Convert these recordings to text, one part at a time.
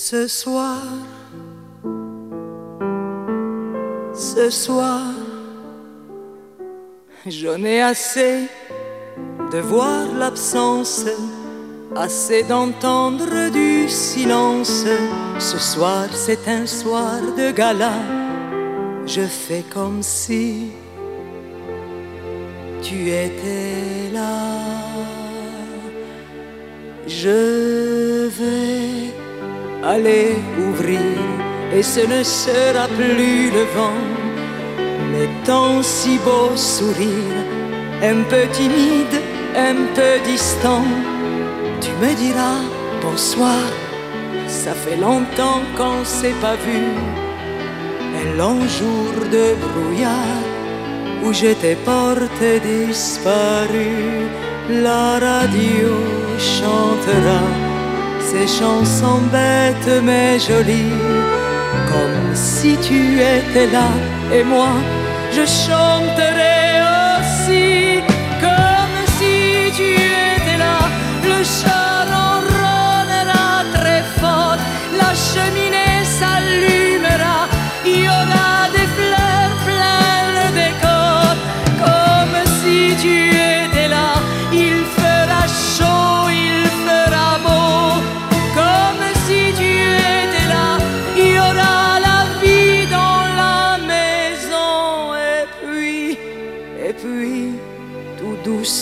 Ce soir, ce soir, j'en ai assez de voir l'absence, assez d'entendre du silence. Ce soir, c'est un soir de gala. Je fais comme si tu étais là. Je aller ouvrir et ce ne sera plus le vent, mais ton si beau sourire, un peu timide, un peu distant. Tu me diras bonsoir, ça fait longtemps qu'on s'est pas vu. Un long jour de brouillard où j'étais porté disparu, la radio chantera ces chansons bêtes mais jolies, comme si tu étais là et moi je chanterai aussi,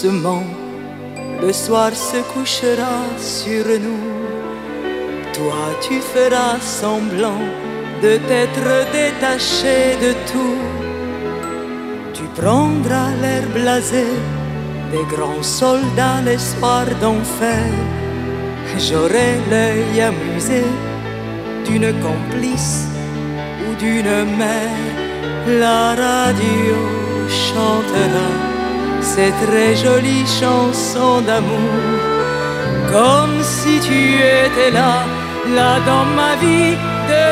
le soir se couchera sur nous. Toi, tu feras semblant de t'être détaché de tout. Tu prendras l'air blasé des grands soldats les soirs d'enfer. J'aurai l'œil amusé d'une complice ou d'une mère. La radio chantera ces très jolies chansons d'amour. Comme si tu étais là, là dans ma vie de